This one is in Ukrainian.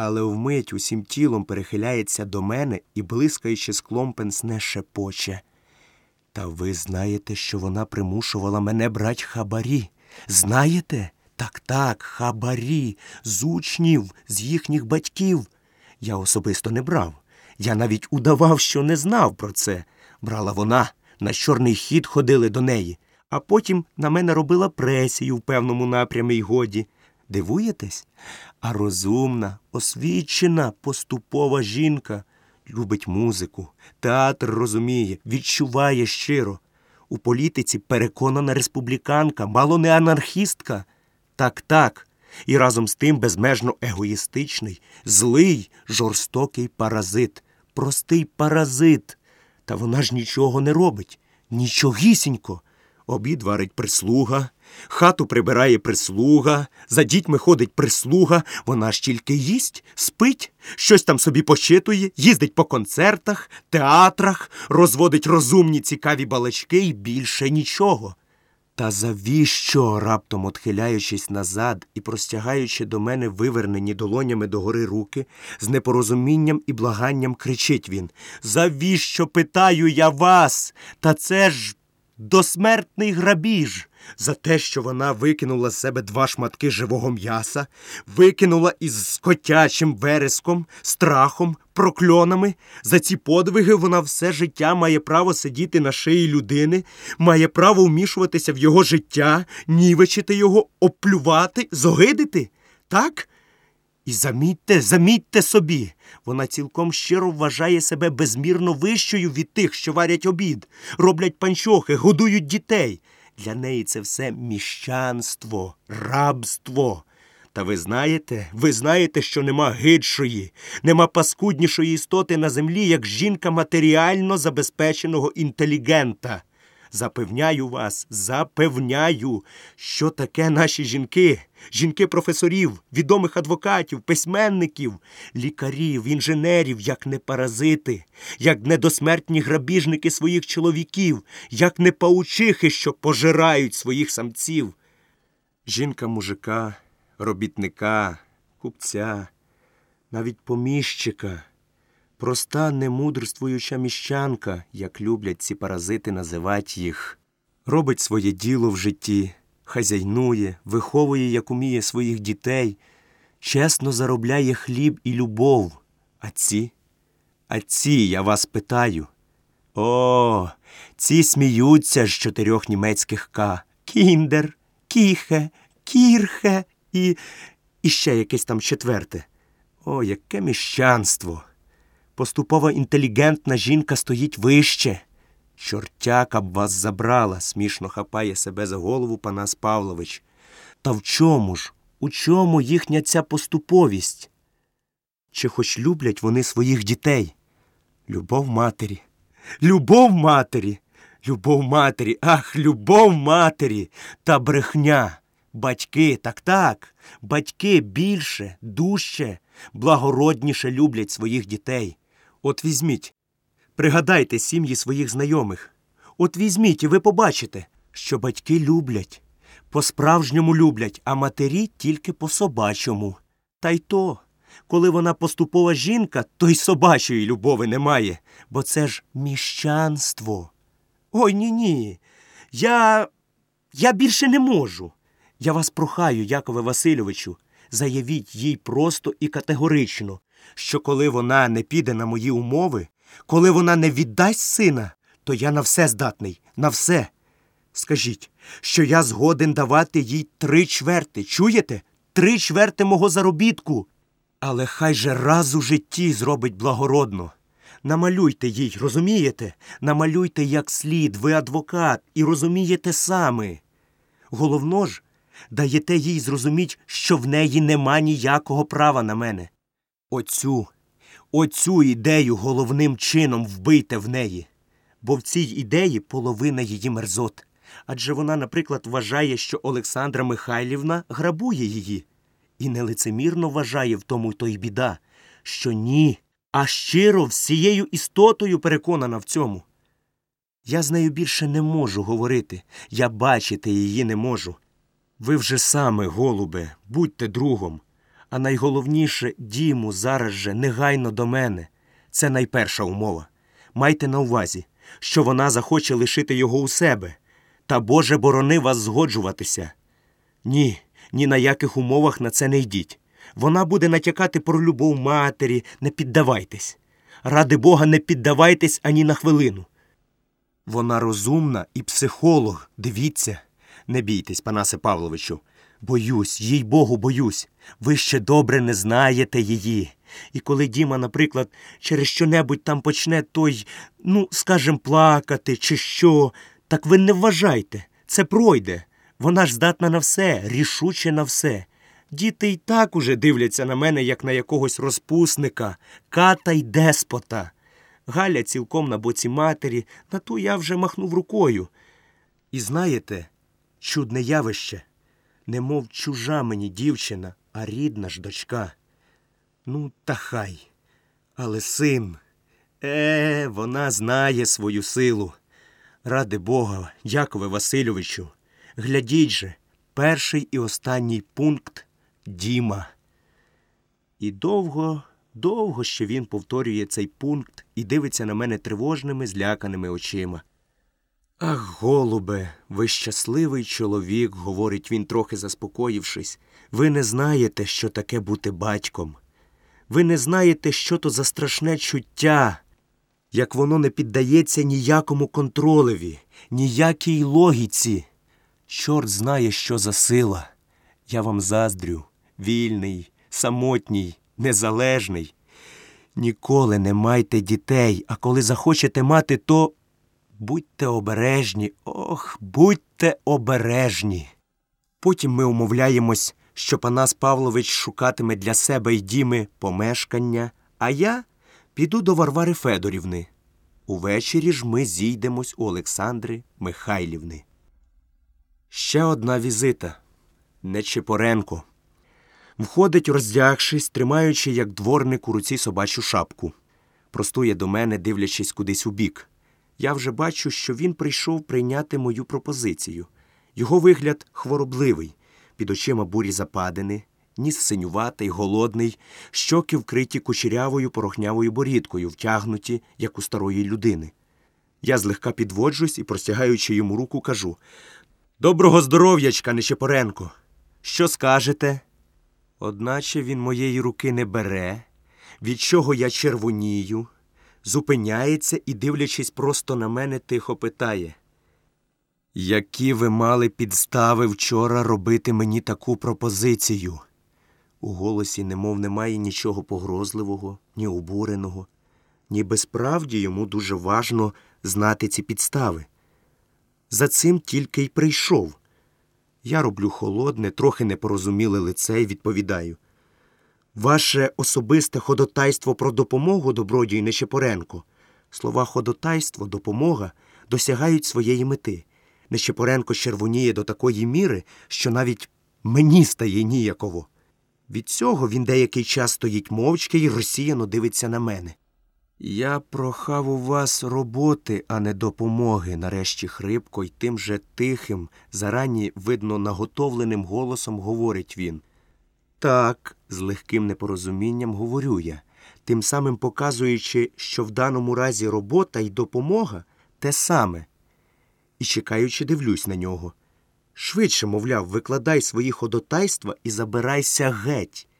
але вмить усім тілом перехиляється до мене і, блискаючи склом пенсне, шепоче. Та ви знаєте, що вона примушувала мене брать хабарі. Знаєте? Так, так, хабарі, з учнів, з їхніх батьків. Я особисто не брав. Я навіть удавав, що не знав про це. Брала вона, на чорний хід ходили до неї, а потім на мене робила пресію в певному напрямі й годі. Дивуєтесь? А розумна, освічена, поступова жінка любить музику, театр розуміє, відчуває щиро. У політиці переконана республіканка, мало не анархістка. Так, так. І разом з тим безмежно егоїстичний, злий, жорстокий паразит, простий паразит. Та вона ж нічого не робить, нічогісінько. Обід варить прислуга, хату прибирає прислуга, за дітьми ходить прислуга, вона ж тільки їсть, спить, щось там собі почитує, їздить по концертах, театрах, розводить розумні цікаві балачки і більше нічого. Та завіщо, раптом отхиляючись назад і простягаючи до мене вивернені долонями догори руки, з непорозумінням і благанням кричить він Завіщо питаю я вас? Та це ж досмертний грабіж за те, що вона викинула з себе два шматки живого м'яса, викинула із котячим вереском, страхом, прокльонами. За ці подвиги вона все життя має право сидіти на шиї людини, має право вмішуватися в його життя, нівечити його, оплювати, зогидити. Так? І замітьте, замітьте собі, вона цілком щиро вважає себе безмірно вищою від тих, що варять обід, роблять панчохи, годують дітей. Для неї це все міщанство, рабство. Та ви знаєте, ви знаєте, що нема гидшої, нема паскуднішої істоти на землі, як жінка матеріально забезпеченого інтелігента. Запевняю вас, запевняю, що таке наші жінки, жінки професорів, відомих адвокатів, письменників, лікарів, інженерів, як не паразити, як недосмертні грабіжники своїх чоловіків, як не паучихи, що пожирають своїх самців. Жінка мужика, робітника, купця, навіть поміщика. Проста, немудрствуюча міщанка, як люблять ці паразити називати їх, робить своє діло в житті, хазяйнує, виховує, як уміє своїх дітей, чесно заробляє хліб і любов. А ці, а ці, я вас питаю. О, ці сміються з чотирьох німецьких К. Кіндер, кіхе, кірхе і, і ще якесь там четверте. О, яке міщанство! Поступово інтелігентна жінка стоїть вище. Чортяка б вас забрала, смішно хапає себе за голову Панас Павлович. Та в чому ж? У чому їхня ця поступовість? Чи хоч люблять вони своїх дітей? Любов матері, любов матері, любов матері, ах, любов матері та брехня. Батьки, так так, батьки більше, дужче, благородніше люблять своїх дітей. От візьміть, пригадайте сім'ї своїх знайомих. От візьміть, і ви побачите, що батьки люблять, по-справжньому люблять, а матері тільки по собачому. Та й то, коли вона поступова жінка, то й собачої любови немає, бо це ж міщанство. Ой ні ні. Я. Я більше не можу. Я вас прохаю, Якове Васильовичу, заявіть їй просто і категорично, що коли вона не піде на мої умови, коли вона не віддасть сина, то я на все здатний, на все. Скажіть, що я згоден давати їй три чверти, чуєте? Три чверти мого заробітку. Але хай же раз у житті зробить благородно. Намалюйте їй, розумієте? Намалюйте як слід, ви адвокат, і розумієте саме. Головно ж, даєте їй зрозуміть, що в неї нема ніякого права на мене. Оцю, оцю ідею головним чином вбийте в неї, бо в цій ідеї половина її мерзот. Адже вона, наприклад, вважає, що Олександра Михайлівна грабує її, і нелицемірно вважає в тому то й біда, що ні, а щиро всією істотою переконана в цьому. Я з нею більше не можу говорити, я бачити її не можу. Ви вже саме, голубе, будьте другом. А найголовніше Діму зараз же негайно до мене. Це найперша умова. Майте на увазі, що вона захоче лишити його у себе. Та Боже борони вас згоджуватися. Ні, ні на яких умовах на це не йдіть. Вона буде натякати про любов матері, не піддавайтесь. Ради Бога, не піддавайтесь ані на хвилину. Вона розумна і психолог, дивіться. Не бійтесь, Панасе Павловичу. Боюсь, їй Богу, боюсь. Ви ще добре не знаєте її. І коли Діма, наприклад, через що-небудь там почне той, ну, скажем, плакати чи що, так ви не вважайте, це пройде. Вона ж здатна на все, рішуче на все. Діти й так уже дивляться на мене, як на якогось розпусника, ката й деспота. Галя цілком на боці матері, на ту я вже махнув рукою. І знаєте, чудне явище, немов чужа мені дівчина, а рідна ж дочка. Ну, та хай. Але син. Е, вона знає свою силу. Ради Бога, Якове Васильовичу, глядіть же, перший і останній пункт Діма. І довго, довго ще він повторює цей пункт і дивиться на мене тривожними, зляканими очима. Ах, голубе, ви щасливий чоловік, говорить він, трохи заспокоївшись. Ви не знаєте, що таке бути батьком. Ви не знаєте, що то за страшне чуття, як воно не піддається ніякому контролеві, ніякій логіці. Чорт знає, що за сила. Я вам заздрю, вільний, самотній, незалежний. Ніколи не майте дітей, а коли захочете мати, то будьте обережні, ох, будьте обережні. Потім ми умовляємось, що Панас Павлович шукатиме для себе й діми помешкання, а я піду до Варвари Федорівни. Увечері ж ми зійдемось у Олександри Михайлівни. Ще одна візита. Нечипоренко. Входить, роздягшись, тримаючи, як дворник у руці собачу шапку. Простує до мене, дивлячись кудись у бік. Я вже бачу, що він прийшов прийняти мою пропозицію. Його вигляд хворобливий, під очима бурі западини, ніс синюватий, голодний, щоки вкриті кучерявою порохнявою борідкою, втягнуті, як у старої людини. Я злегка підводжусь і, простягаючи йому руку, кажу Доброго здоров'ячка, Нечепоренко. Що скажете? Одначе він моєї руки не бере, від чого я червонію, зупиняється і, дивлячись просто на мене, тихо питає. Які ви мали підстави вчора робити мені таку пропозицію? У голосі немов немає нічого погрозливого, ні обуреного, ніби справді йому дуже важно знати ці підстави. За цим тільки й прийшов. Я роблю холодне, трохи непорозуміле лице і відповідаю. Ваше особисте ходотайство про допомогу добродію Нечепоренко. Слова ходотайство, допомога досягають своєї мети. Нечепоренко червоніє до такої міри, що навіть мені стає ніяково. Від цього він деякий час стоїть мовчки і розсіяно дивиться на мене. Я прохав у вас роботи, а не допомоги, нарешті хрипко й тим же тихим, зарані, видно, наготовленим голосом говорить він. Так, з легким непорозумінням говорю я, тим самим показуючи, що в даному разі робота й допомога те саме. І чекаючи, дивлюсь на нього. Швидше, мовляв, викладай свої ходотайства і забирайся геть.